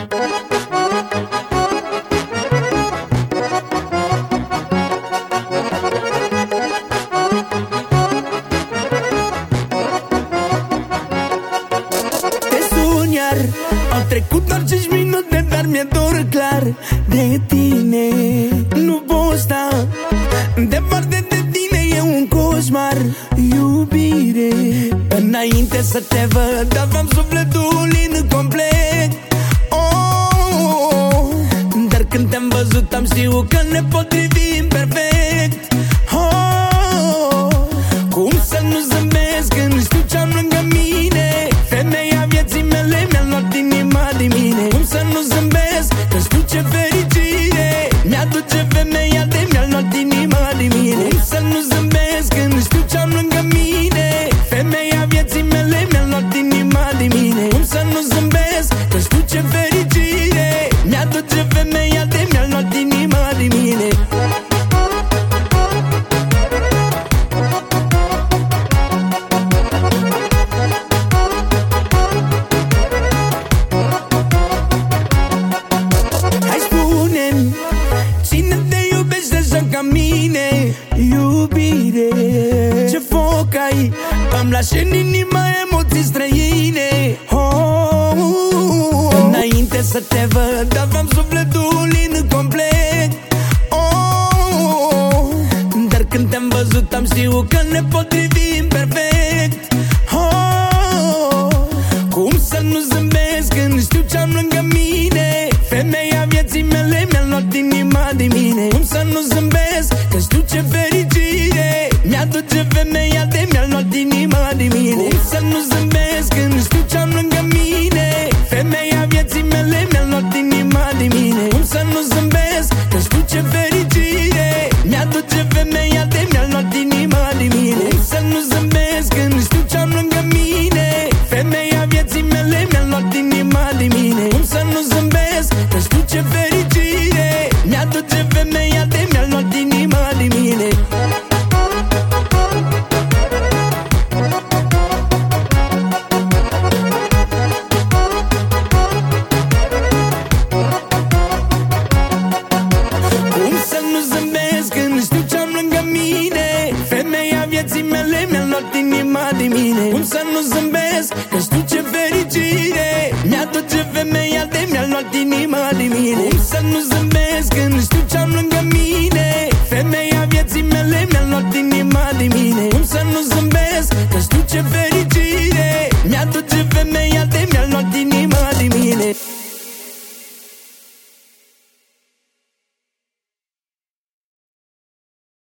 Au trecut doar 5 minute, dar mi-e dor clar De tine. Nu pot sta Departe de tine e un coșmar Iubire. Înainte să te văd Aveam sufletul incomplet oh, am știut că ne potrivim lași în inima emoții străine. Oh, Înainte să te văd Aveam sufletul incomplet oh, Dar când te-am văzut am știut că ne potrivim perfect. Oh, Cum să nu zâmbesc când știu ce-am lângă mine? Femeia vieții mele mi-a luat inima din mine. Cum să nu zâmbesc mele Mi-a luat inima de mine. Cum să nu zâmbesc, că știu ce fericire. Mi-aduce femeia de mi-a luat inima de mine. Cum să nu zâmbesc, când știu ce-am lângă mine. Femeia vieții mele mi-a luat inima de mine. Cum să nu zâmbesc, că știu ce fericire